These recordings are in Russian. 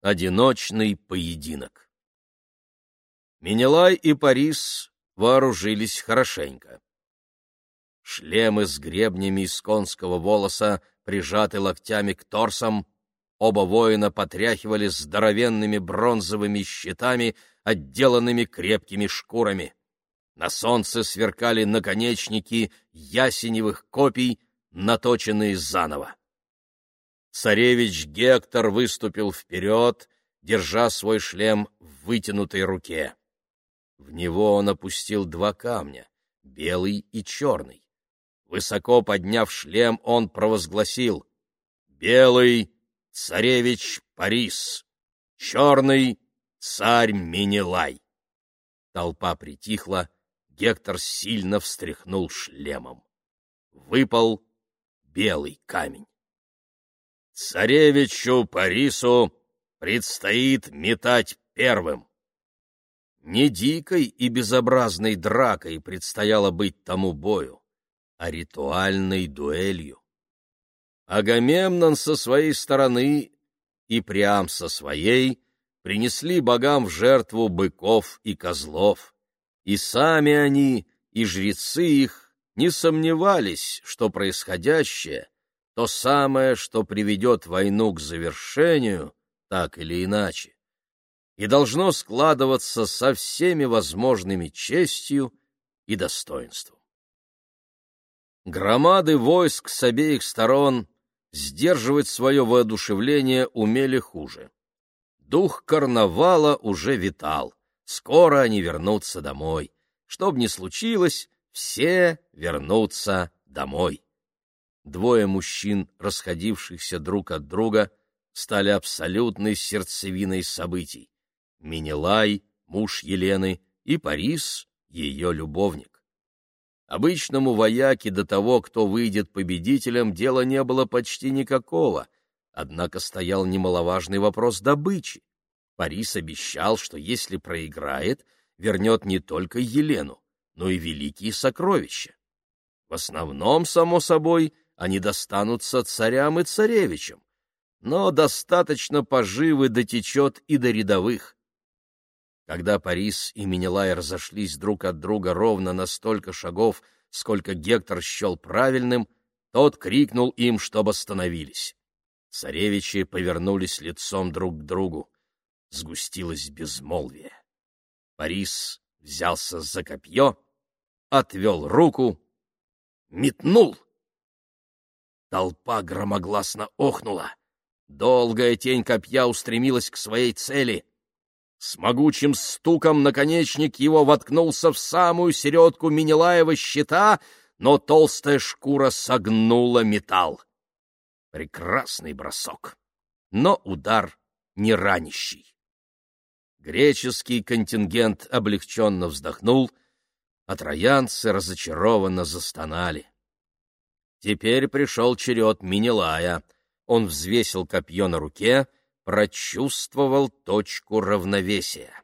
Одиночный поединок. Менелай и Парис вооружились хорошенько. Шлемы с гребнями из конского волоса прижаты локтями к торсам, оба воина потряхивали здоровенными бронзовыми щитами, отделанными крепкими шкурами. На солнце сверкали наконечники ясеневых копий, наточенные заново. Царевич Гектор выступил вперед, держа свой шлем в вытянутой руке. В него он опустил два камня — белый и черный. Высоко подняв шлем, он провозгласил «Белый — царевич Парис, черный — царь Минилай». Толпа притихла, Гектор сильно встряхнул шлемом. Выпал белый камень. Царевичу Парису предстоит метать первым. Не дикой и безобразной дракой предстояло быть тому бою, а ритуальной дуэлью. Агамемнон со своей стороны и Прям со своей принесли богам в жертву быков и козлов, и сами они, и жрецы их не сомневались, что происходящее — то самое, что приведет войну к завершению, так или иначе, и должно складываться со всеми возможными честью и достоинством. Громады войск с обеих сторон сдерживать свое воодушевление умели хуже. Дух карнавала уже витал, скоро они вернутся домой. Что бы ни случилось, все вернутся домой двое мужчин, расходившихся друг от друга, стали абсолютной сердцевиной событий. Минилай, муж Елены, и Парис, ее любовник. Обычному вояке до того, кто выйдет победителем, дела не было почти никакого, однако стоял немаловажный вопрос добычи. Парис обещал, что если проиграет, вернет не только Елену, но и великие сокровища. В основном, само собой, они достанутся царям и царевичам, но достаточно поживы дотечет и до рядовых. Когда Парис и Менелай разошлись друг от друга ровно на столько шагов, сколько Гектор счел правильным, тот крикнул им, чтобы остановились. Царевичи повернулись лицом друг к другу. Сгустилось безмолвие. Парис взялся за копье, отвел руку, метнул — Толпа громогласно охнула. Долгая тень копья устремилась к своей цели. С могучим стуком наконечник его воткнулся в самую середку Минилаева щита, но толстая шкура согнула металл. Прекрасный бросок, но удар не ранящий. Греческий контингент облегченно вздохнул, а троянцы разочарованно застонали. Теперь пришел черед Минилая. Он взвесил копье на руке, прочувствовал точку равновесия.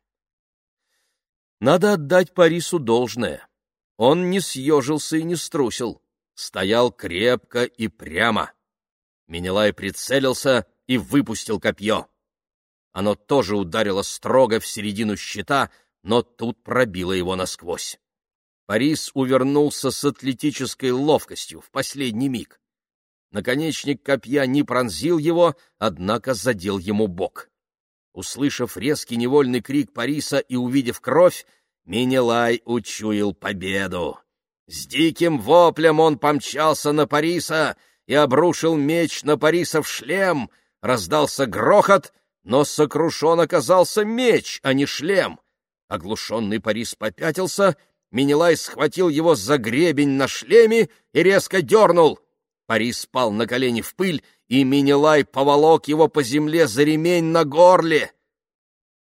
Надо отдать Парису должное. Он не съежился и не струсил, стоял крепко и прямо. Минилай прицелился и выпустил копье. Оно тоже ударило строго в середину щита, но тут пробило его насквозь. Парис увернулся с атлетической ловкостью в последний миг. Наконечник копья не пронзил его, однако задел ему бок. Услышав резкий невольный крик Париса и увидев кровь, Минелай учуял победу. С диким воплем он помчался на Париса и обрушил меч на Париса в шлем. Раздался грохот, но сокрушен оказался меч, а не шлем. Оглушенный Парис попятился — Минилай схватил его за гребень на шлеме и резко дернул. Парис спал на колени в пыль, и Минилай поволок его по земле за ремень на горле.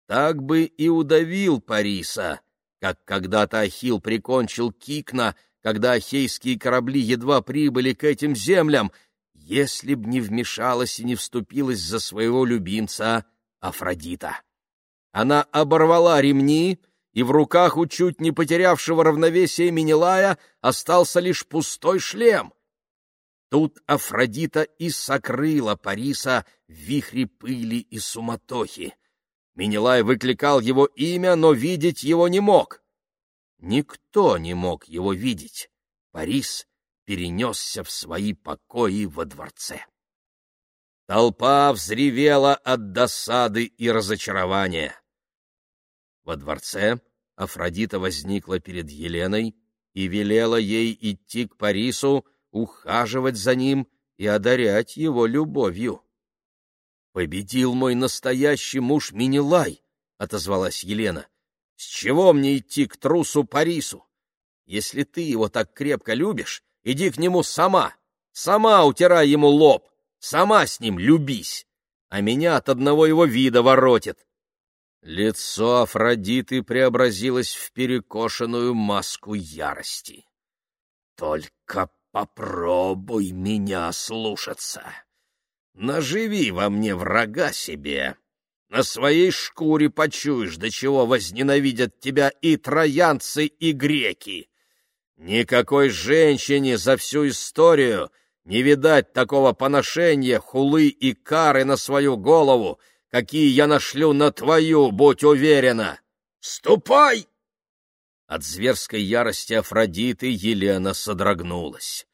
Так бы и удавил Париса, как когда-то Ахил прикончил Кикна, когда ахейские корабли едва прибыли к этим землям, если б не вмешалась и не вступилась за своего любимца Афродита. Она оборвала ремни, и в руках у чуть не потерявшего равновесие Минилая остался лишь пустой шлем. Тут Афродита и сокрыла Париса в вихре пыли и суматохи. Менелай выкликал его имя, но видеть его не мог. Никто не мог его видеть. Парис перенесся в свои покои во дворце. Толпа взревела от досады и разочарования. Во дворце Афродита возникла перед Еленой и велела ей идти к Парису, ухаживать за ним и одарять его любовью. «Победил мой настоящий муж Минилай», — отозвалась Елена. «С чего мне идти к трусу Парису? Если ты его так крепко любишь, иди к нему сама, сама утирай ему лоб, сама с ним любись, а меня от одного его вида воротит». Лицо Афродиты преобразилось в перекошенную маску ярости. «Только попробуй меня слушаться. Наживи во мне врага себе. На своей шкуре почуешь, до чего возненавидят тебя и троянцы, и греки. Никакой женщине за всю историю не видать такого поношения, хулы и кары на свою голову, какие я нашлю на твою, будь уверена. Ступай! От зверской ярости Афродиты Елена содрогнулась.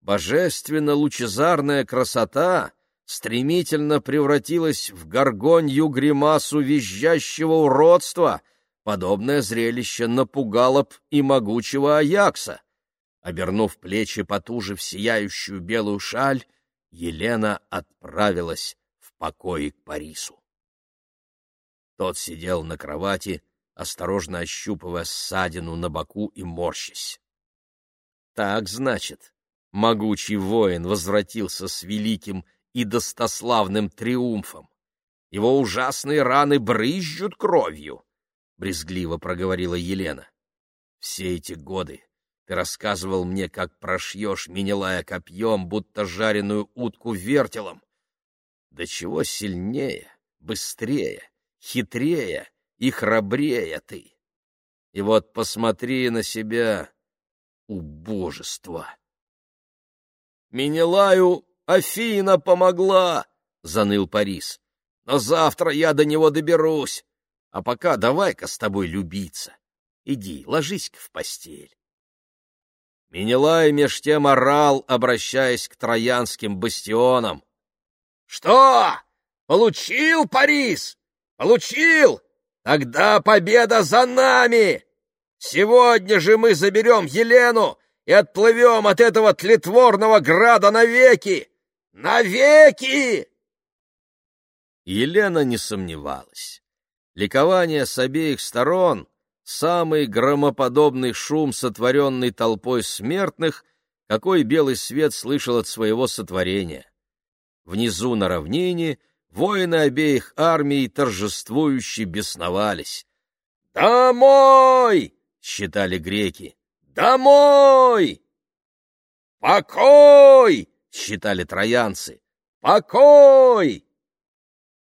Божественно-лучезарная красота стремительно превратилась в горгонью гримасу визжащего уродства. Подобное зрелище напугало б и могучего Аякса. Обернув плечи потуже в сияющую белую шаль, Елена отправилась в покои к Парису. Тот сидел на кровати, осторожно ощупывая ссадину на боку и морщась. Так, значит, могучий воин возвратился с великим и достославным триумфом. Его ужасные раны брызжут кровью, — брезгливо проговорила Елена. Все эти годы ты рассказывал мне, как прошьешь Минелая копьем, будто жареную утку вертелом. Да чего сильнее, быстрее, хитрее и храбрее ты. И вот посмотри на себя, убожество. Менелаю Афина помогла, — заныл Парис. Но завтра я до него доберусь. А пока давай-ка с тобой любиться. Иди, ложись-ка в постель. Менелай меж тем орал, обращаясь к троянским бастионам. — Что? Получил Парис? Получил? Тогда победа за нами! Сегодня же мы заберем Елену и отплывем от этого тлетворного града навеки! Навеки!» Елена не сомневалась. Ликование с обеих сторон — самый громоподобный шум, сотворенный толпой смертных, какой белый свет слышал от своего сотворения. Внизу на равнине — воины обеих армий торжествующе бесновались. «Домой!» — считали греки. «Домой!» «Покой!» — считали троянцы. «Покой!»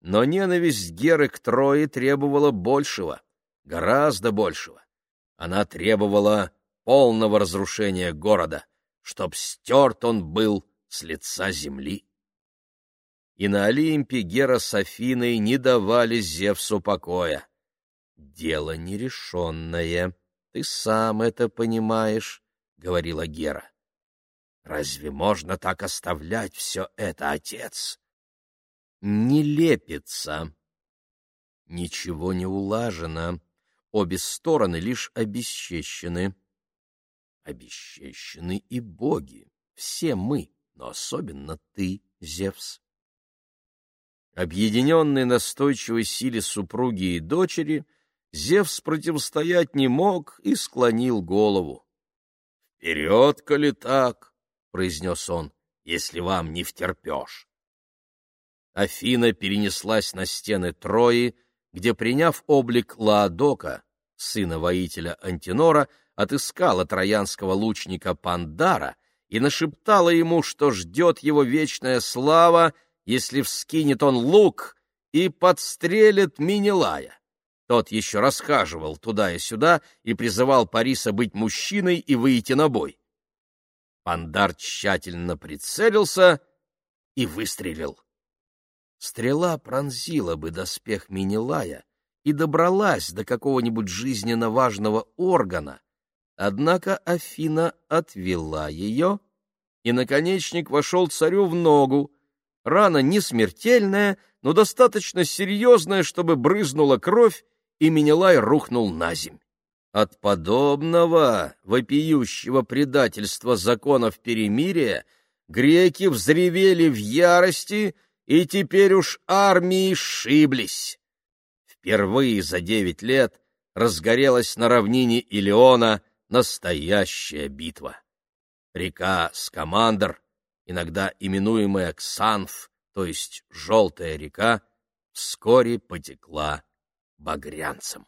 Но ненависть Геры к Трое требовала большего, гораздо большего. Она требовала полного разрушения города, чтоб стерт он был с лица земли и на Олимпе Гера с Афиной не давали Зевсу покоя. «Дело нерешенное, ты сам это понимаешь», — говорила Гера. «Разве можно так оставлять все это, отец?» «Не лепится. Ничего не улажено, обе стороны лишь обесчещены. Обесчещены и боги, все мы, но особенно ты, Зевс объединенный настойчивой силе супруги и дочери, Зевс противостоять не мог и склонил голову. — Вперед, коли так, — произнес он, — если вам не втерпешь. Афина перенеслась на стены Трои, где, приняв облик Лаодока, сына воителя Антинора, отыскала троянского лучника Пандара и нашептала ему, что ждет его вечная слава если вскинет он лук и подстрелит Минилая. Тот еще расхаживал туда и сюда и призывал Париса быть мужчиной и выйти на бой. Пандар тщательно прицелился и выстрелил. Стрела пронзила бы доспех Минилая и добралась до какого-нибудь жизненно важного органа, однако Афина отвела ее, и наконечник вошел царю в ногу. Рана не смертельная, но достаточно серьезная, чтобы брызнула кровь, и Минилай рухнул на земь. От подобного вопиющего предательства законов перемирия греки взревели в ярости и теперь уж армии шиблись. Впервые за девять лет разгорелась на равнине Илеона настоящая битва. Река Скамандр, иногда именуемая Ксанф, то есть Желтая река, вскоре потекла багрянцем.